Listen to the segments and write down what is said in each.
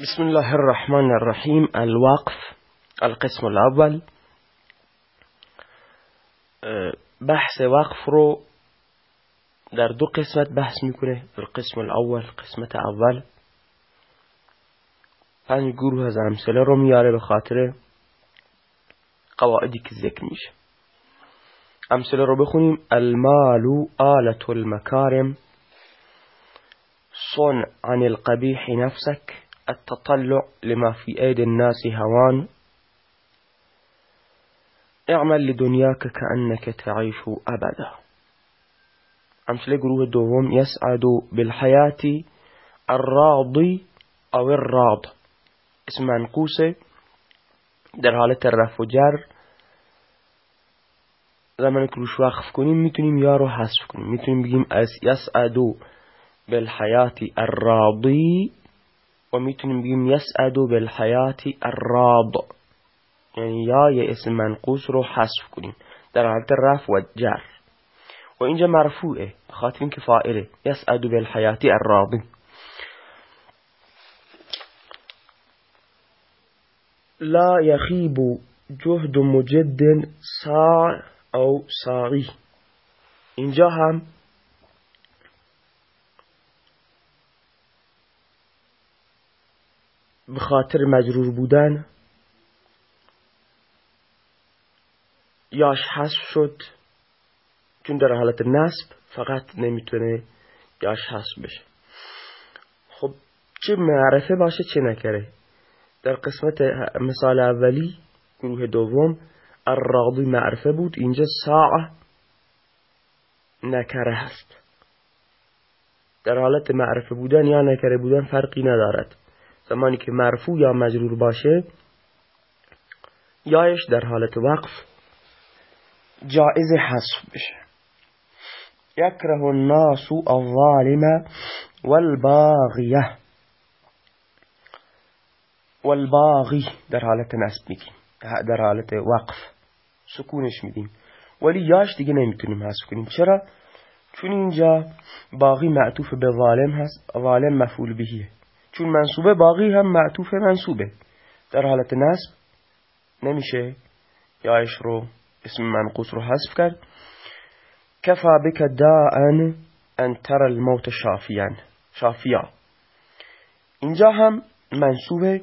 بسم الله الرحمن الرحیم الوقف القسم الأول بحث وقف رو در دو قسمت بحث میکنه القسم الأول قسمت اول پنج گروه از امثله رو میاره به خاطر قواعدی که ذکر میشه امثله رو بخونیم المال آلة المكارم صن عن القبيح نفسك التطلع لما في أيدي الناس هوان. اعمل لدنياك كأنك تعيش أبدا. أمثلة قروه الدوم يسعد بالحياة الراضي أو الراض. اسم منقوسة در حالت رفع و جر. زمانی که روش وقف کنیم میتونیم یا رو حذف کنیم. میتونیم و میتونیم بگیم یسعدو بالحیات الراض یا یه اسم منقوص رو حذف کنیم در حالت رفع و جر. و اینجا مرفوعه. خاطر اینکه فائله یسعدو بالحیات الراضی لا يخيب جهد مجد ساع أو ساعی اینجا هم به خاطر مجرور بودن یاش حذف شد. چون در حالت نصب فقط نمی‌تونه یاش حذف بشه. خب چه معرفه باشه چه نکره. در قسمت مثال اولی گروه دوم الراضی معرفه بود. اینجا ساعه نکره هست در حالت معرفه بودن یا نکره بودن فرقی ندارد. زمانی که مرفوع یا مجرور باشه یایش در حالت وقف جائز حذف بشه. یکره الناس الظالم والباغیه. والباغی در حالت نصب میگیم. در حالت وقف سکونش میدیم. ولی یاش دیگه نمی‌تونیم حذف کنیم. چرا؟ چون اینجا باغی معطوف به ظالم هست. ظالم مفعول بهیه چون منصوبه باقی هم معطوف منصوبه. در حالت نصب نمیشه یایش رو اسم منقوص رو حذف کرد. کفا بک داعن ان تر الموت شافیان شافیا. اینجا هم منصوبه.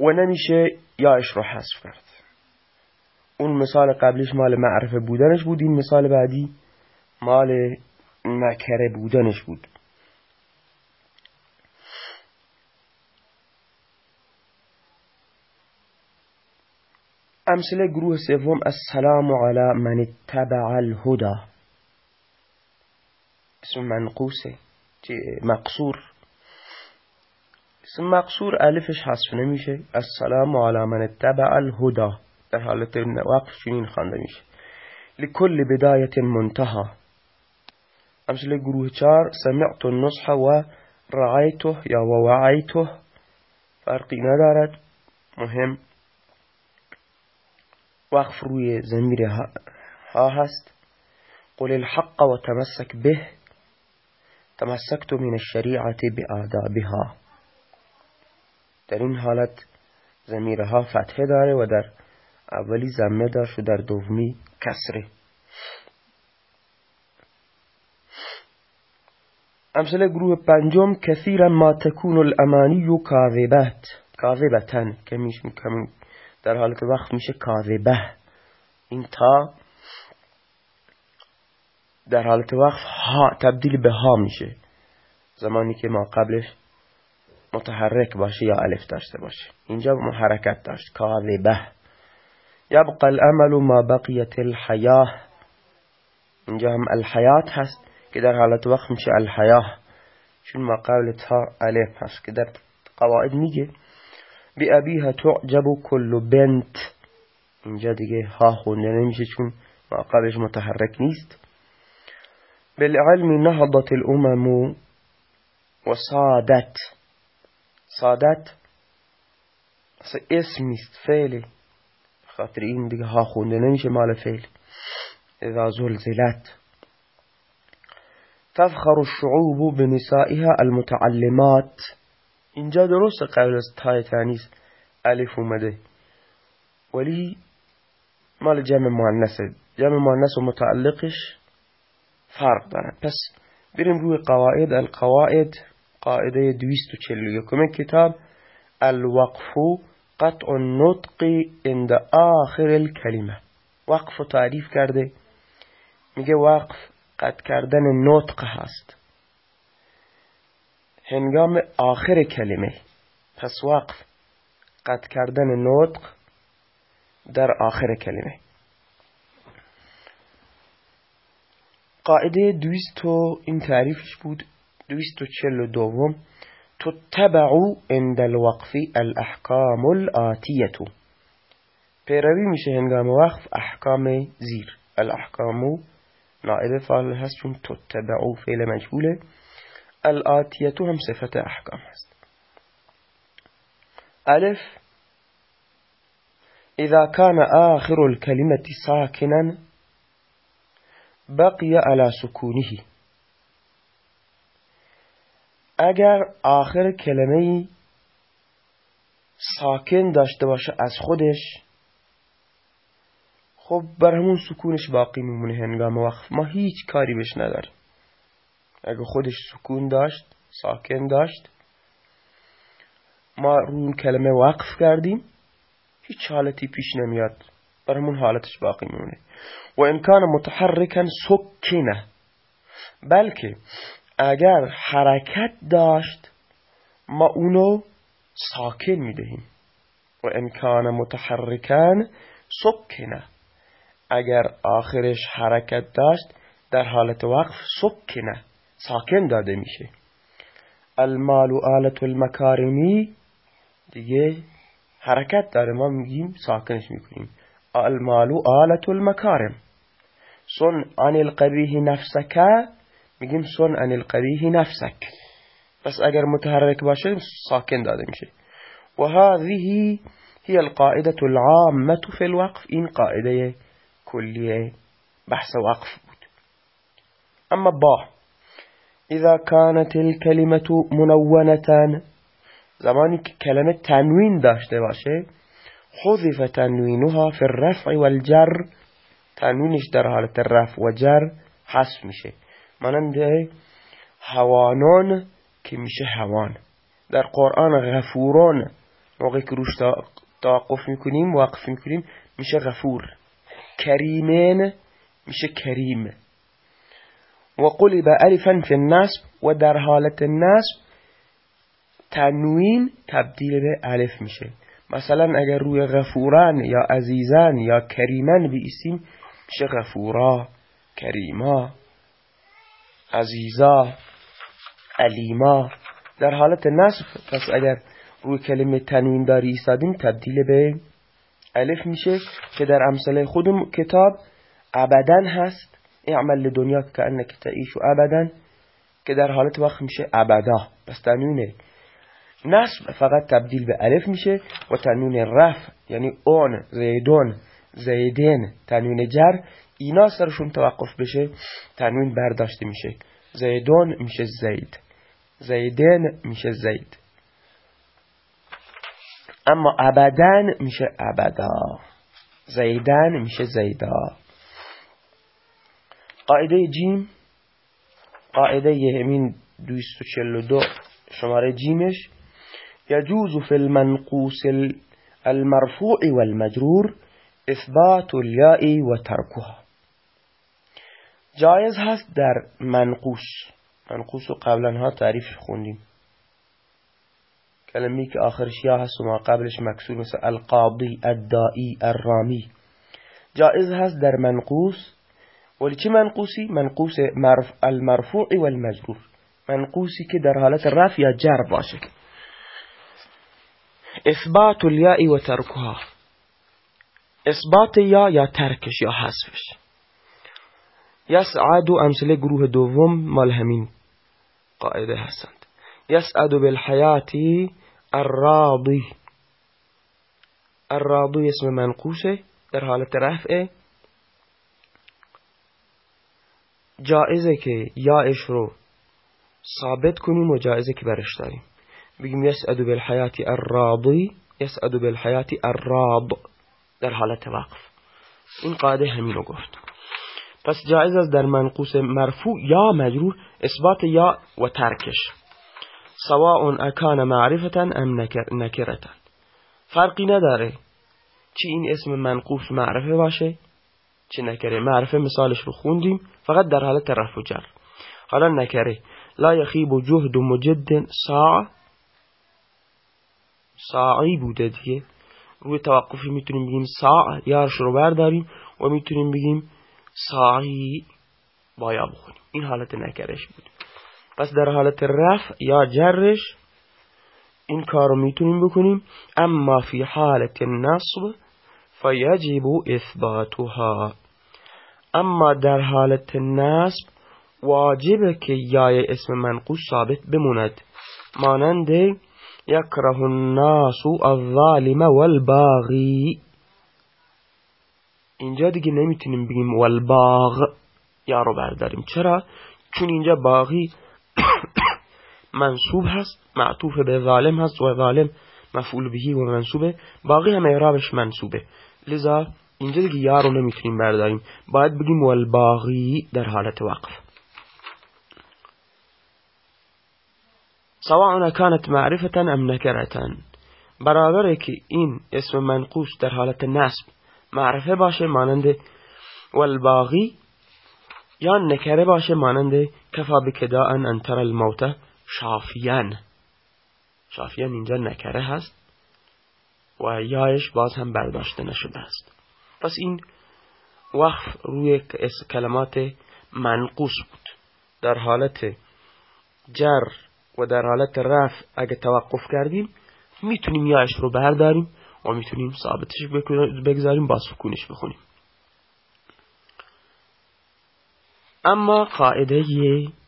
و نمیشه یایش رو حذف کرد. اون مثال قبلش مال معرفه بودنش بود. این مثال بعدی مال نکره بودنش بود. امثله گروه سوم السلام على من اتبع الهدى. اسم منقوسه. مقصور. اسم مقصور الفش حذف نمیشه. السلام على من اتبع الهدى. در حالت وقف چنین خوانده میشه. لكل بداية منتهى. امثله گروه چار سمعت النصح و رعایته یا و وعیته فرقی ندارد مهم. وقف روی زمیر ها هست قل الحق و تمسك به. تمسكت من الشریعة بآدابها. در این حالت زمیرها فتحه داره و در اولی زمه داشت و در دومی کسره. امثله گروه پنجم کثیرا ما تکون الامانی کاذبت. کاذبتن که در حالت وقت میشه کاذبه. این تا در حالت وقت ها تبدیل به ها میشه. زمانی که ما قبلش متحرک باشه یا الف داشته باشه. اینجا محرکت داشت. کاذبه. یبقى الامل ما بقیت الحیاه. اینجا هم الحیات هست. الحیاه چون ما قبل تا الف هست که در قواعد بی ابیها تعجب کل بنت. اینجا دیگه ها خونده نمیشه چون ما قبلش متحرک نیست بالعلم نهضت الأمم و صادت؟ صادت اسم نیست فعله خاطر این دیگه ها خونده نمیشه مال فعل. إذا زلزلت. تفخر الشعوب بنسائها المتعلمات. اینجا درست قبل از تای تانیس الف اومده. ولی مال جمع مؤنثه. جمع مؤنث و متعلقش فرق دارد پس بریم روی قواعد. القواعد قاعدة 241 کتاب. الوقف قطع النطق عند آخر الكلمة وقف تعریف کرده. میگه وقف قطع کردن نطق هست. هنگام آخر کلمه پس وقف قطع کردن نطق در آخر کلمه. قاعده دویستو این تعریفش بود دویستو چل دوم. تتبع عند الوقف الاحکام الآتیتو پیروی میشه هنگام وقف احکام زیر. الاحکامو نائب هست چون تتبعو فعل مجهوله الآتیتو هم صفت احکام هست ألف. إذا كان آخر الكلمة ساكنا بقي على سكونه. اگر آخر کلمه ساکن داشته باشه از خودش خب بر همون سکونش باقی میمونه هنگام وقف. ما هیچ کاری بهش نداریم. اگه خودش سکون داشت ساکن داشت ما رو اون کلمه وقف کردیم هیچ حالتی پیش نمیاد. بر همون حالتش باقی میمونه. و امکان متحرکن سکنه بلکه اگر حرکت داشت ما اونو ساکن می‌دهیم. و امکان متحرکن سکنه اگر آخرش حرکت داشت در حالت وقف سکنه ساکن داده میشه. المال و آلت المکارمی دیگه حرکت داره ما میگیم ساکنش می‌کنیم. المال و آلت المکارم. سن عن القبیه نفسک میگیم سن عن القبیه نفسک. بس اگر متحرک باشه ساکن داده میشه. و هذه هي القاعدة العامة في الوقف این قاعده کلیه بحث وقف بود. أما با إذا كانت الكلمة منونة زمانی که کلمه تنوین داشته باشه حذف تنوینها فی الرفع والجر تنوینش در حالت رفع و جر حذف میشه. مانند هوانان که میشه هوان. در قرآن غفوران موقعی که روش توقف میکنیم وقف میکنیم میشه غفور. کریمین میشه کریم و قلب الفا فی النصب و در حالت نصب تنوین تبدیل به الف میشه. مثلا اگر روی غفوران یا عزیزان یا کریمن بیستیم میشه غفورا کریما عزیزا علیما. در حالت نصب پس اگر روی کلمه تنوین داری ایستادیم تبدیل به الف میشه که در امثله خودم کتاب ابدا هست. اعمل دنیا که انک تعیش و ابدا که در حالت وقت میشه ابدا. پس تنوینه نصب فقط تبدیل به الف میشه و تنوین رف یعنی اون زیدون زیدین تنوین جر اینا سرشون توقف بشه تنوین برداشته میشه. زیدون میشه زید. زیدین میشه زید. اما ابدن میشه ابدا. زیدن میشه زیدا. قاعده جیم قاعده همین 242 شماره جیمش. يجوز في المنقوص المرفوع والمجرور اثبات الياء وتركها جایز هست در منقوص و قبلا ها تعریف خوندیم. که آخرش یا هست ما قبلش مکسور مثل القاضی الدائی الرامی. جایز هست در منقوص ولی چه منقوصی؟ منقوص مرف المرفوع والمجرور. منقوصی که در حالت رفع یا جر باشه. اثبات الیاء و ترکها. اثبات یا یا ترکش یا حذفش. یسعد و امثله گروه دوم مال همین قاعدة هستند. یسعد بالحیاتی الراضی الراضی اسم منقوشه در حالت رفعه جایزه که یاش رو ثابت کنیم و جایزه که برش داریم. بگیم یسعد بالحیات الراضی یسعد بالحیات الراض در حالت وقف. این قاعده همین رو گفت. پس جایز است در منقوص مرفوع یا مجرور اثبات یا و ترکش. سواء اکان معرفتا ام نکرتا فرقی نداره چی این اسم منقوص معرفه باشه چه نکره معرفه مثالش رو خوندیم فقط در حالت رفع جر. حالا نکره. لا یخیب جهد مجد ساعه ساعی بوده دیگه. روی توقفی می‌تونیم بگیم ساع یارش رو برداریم و می‌تونیم بگیم ساعی بایا بخونیم. این حالت نکرش بود. پس در حالت رفع یا جرش این کار می‌تونیم بکنیم. اما فی حالت نصب فیجب اثباتها. اما در حالت نصب واجبه که یای اسم منقوش ثابت بموند. مانند یکره الناس الظالم والباغی. اینجا دیگه نمی‌تونیم بگیم والباغ. یا رو برداریم. چرا؟ چون اینجا باغی منصوب هست معطوف به ظالم هست و ظالم مفعول بهی و منصوبه. باقی هم اعرابش منصوبه. لذا اینجا دیگه یا رو نمی‌تونیم برداریم. باید بگیم والباغی در حالت وقف. سواء كانت معرفة ام نکرتا برابره که این اسم منقوص در حالت نصب معرفه باشه مانند والباغی یا نکره باشه مانند کفا بکداء انتر الموت. شافیان. شافیان اینجا نکره هست و یایش باز هم برداشته نشده است. پس این وقف روی کلمات منقوص بود. در حالت جر و در حالت رفع اگه توقف کردیم می‌تونیم یایش رو برداریم و می‌تونیم ثابتش بگذاریم با سکونش بخونیم. اما قاعده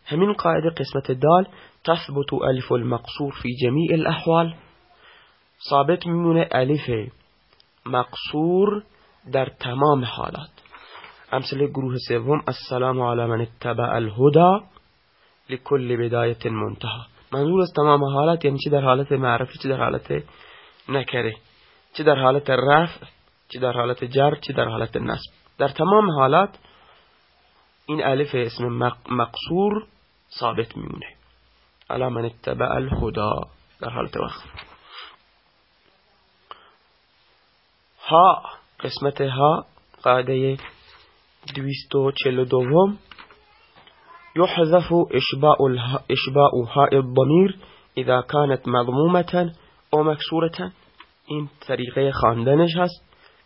همین قاعده قسمت دال تثبت ألف المقصور في جميع الأحوال. ثابت میمونه ألف مقصور در تمام حالات. امثل گروه سوم السلام علی من اتبع الهدى لكل بدایت منتها منظور از تمام حالات یعنی چی در حالت معرفی چی در حالت نکره چی در حالت رفع چی در حالت جر چی در حالت نصب. در تمام حالات این ألف اسم مقصور ثابت میمونه. علا من اتبع الهدا در حالت وقف ها قسمت ها قاعده دویست چلو دوم. يحذف إشباء, إشباء هاء الضمير إذا كانت مضمومة أو این طریقه خواندنش هست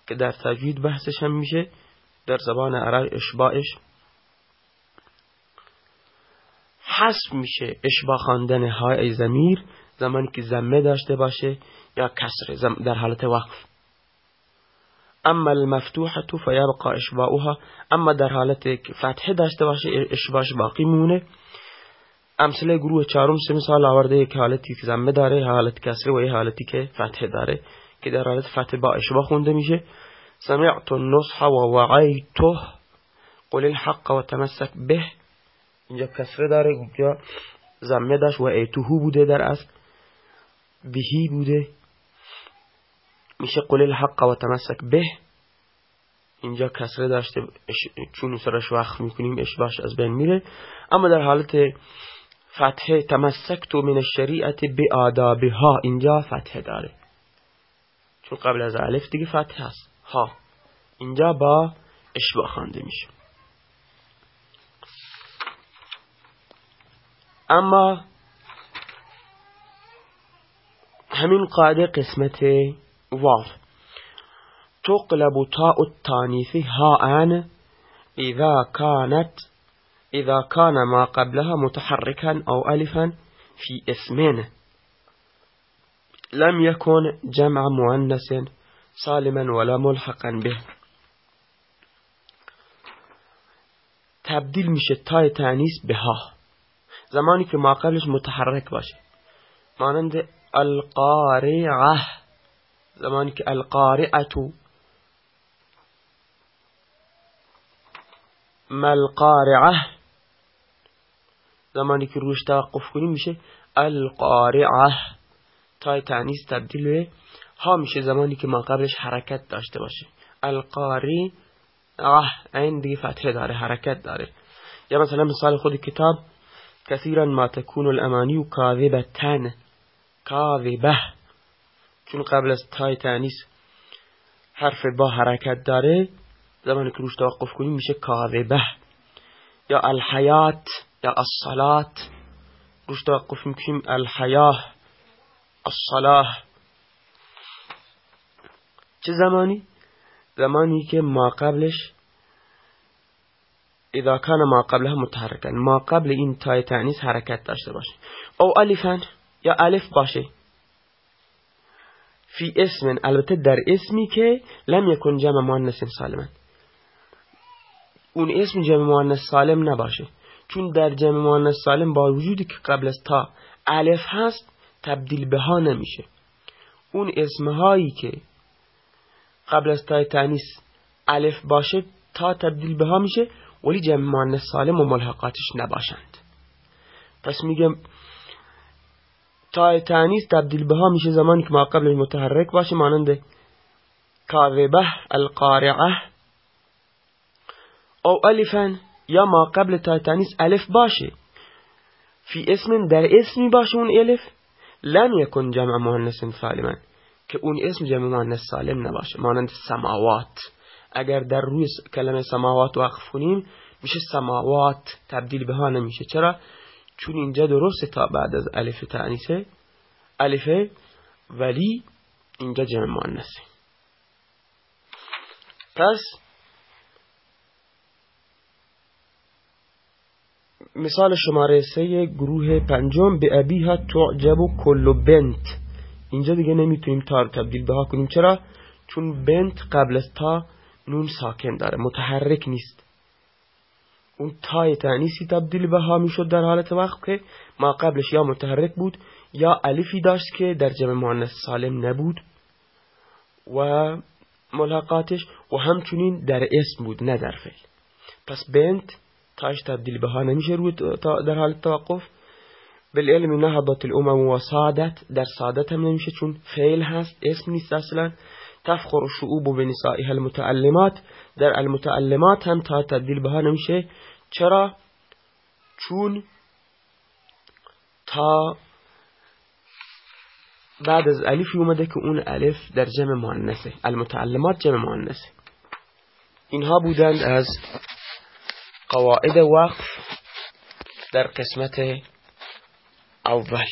که در تجوید بحثش هم میشه. در زبان عرب اشباعش حذف میشه اشباع خواندن های زمیر زمانی که زمه داشته باشه یا کسر در حالت وقف. اما المفتوحه فیبقى اشباعها اما در حالت فتحه داشته باشه اشباش باقی مونه. امثله گروه چهارم سه مثال آورده که حالتی که زمه داره حالت کسره و یه حالتی که فتحه داره که در حالت فتحه با اشبا خونده میشه. سمعت النصح و وعیته قل الحق و تمسک به. اینجا کسره داره اونجا زمه داشت. و ایتوهو بوده در اصل. بهی بوده. میشه قل الحق و تمسک به. اینجا کسره داشته چون سرش وقت می‌کنیم اشباش از بین میره. اما در حالت فتحه تمسک تو من الشریعت به آدابها اینجا فتحه داره. چون قبل از الف دیگه فتحه هست. ها. اینجا با اشبا خوانده میشه. اما همین قاعدة قسمت واو تقلب تاء التانيث هاء إذا كانت إذا كان ما قبلها متحركا أو ألفا في اسمين. لم يكن جمع مؤنث سالما ولا ملحقا به. تبدیل میشه تای تانیث به ها زمانی که ما قبلش متحرک باشه. مانند القارعه. زمانی که القارعتو ما القارعه زمانی که روش توقف کنیم میشه القارعه. تای تعنیس تبدیل به ها میشه زمانی که ما قبلش حرکت داشته باشه. القاری اه این دیگه فتحه داره حرکت داره. یا مثلا مثال خود کتاب کثیرا ما تکون الامانی و کاذبتن کاذبه چون قبل از تای تانیس حرف با حرکت داره زمانی که روش توقف کنیم میشه کاذبه یا الحیات یا الصلات روش توقف می‌کنیم الحیاه الصلاه چه زمانی؟ زمانی که ما قبلش اذا كان ما قبلها متحرکا ما قبل این تای حرکت داشته باشه. او الفن یا الف باشه. فی اسم البته در اسمی که لم یکن جمع مؤنث سالما. اون اسم جمع مؤنث سالم نباشه. چون در جمع مؤنث سالم با وجودی که قبل از تا الف هست تبدیل به ها نمیشه. اون اسمهایی که قبل از تای الف باشه تا تبدیل به ها میشه. ولی جمع مؤنث سالم و ملحقاتش نباشند. پس میگم تا تانیس تبدیل به ها میشه زمانی که ما قبل متحرک باشه مانند کاذبه القارعه او الفا یا ما قبل تا تانیس الف باشه. فی اسم در اسمی باشه اون الف. لم یکن جمع مؤنث سالما که اون اسم جمع مؤنث سالم نباشه مانند سماوات. اگر در روی کلمه سماوات وقف کنیم میشه سماوات تبدیل به ها نمیشه. چرا؟ چون اینجا درست تا بعد از الف تعنیسه الفه ولی اینجا جمع مؤنثه. پس مثال شماره سه گروه پنجم. به ابیها تعجب و کل بنت. اینجا دیگه نمی‌تونیم تا تبدیل به ها کنیم. چرا؟ چون بنت قبل از تا نون ساکن داره متحرک نیست. اون تای تعنیسی تبدیل به ها می‌شد در حالت وقت که ما قبلش یا متحرک بود یا الفی داشت که در جمع مؤنث سالم نبود و ملاقاتش و همچنین در اسم بود نه در فعل. پس بنت تاش تبدیل به ها نمیشه روی در حالت توقف. بالعلم نهضت الامم و سادت در سادت هم نمیشه چون فعل هست اسم نیست اصلا. تفخر الشعوب بنسائها المتعلمات. در المتعلمات هم تا تبدیل بها نمیشه. چرا؟ چون تا بعد از الفی اومده که اون الف در جمع مؤنثه. المتعلمات جمع مؤنثه. اینها بودند از قواعد وقف در قسمت اول.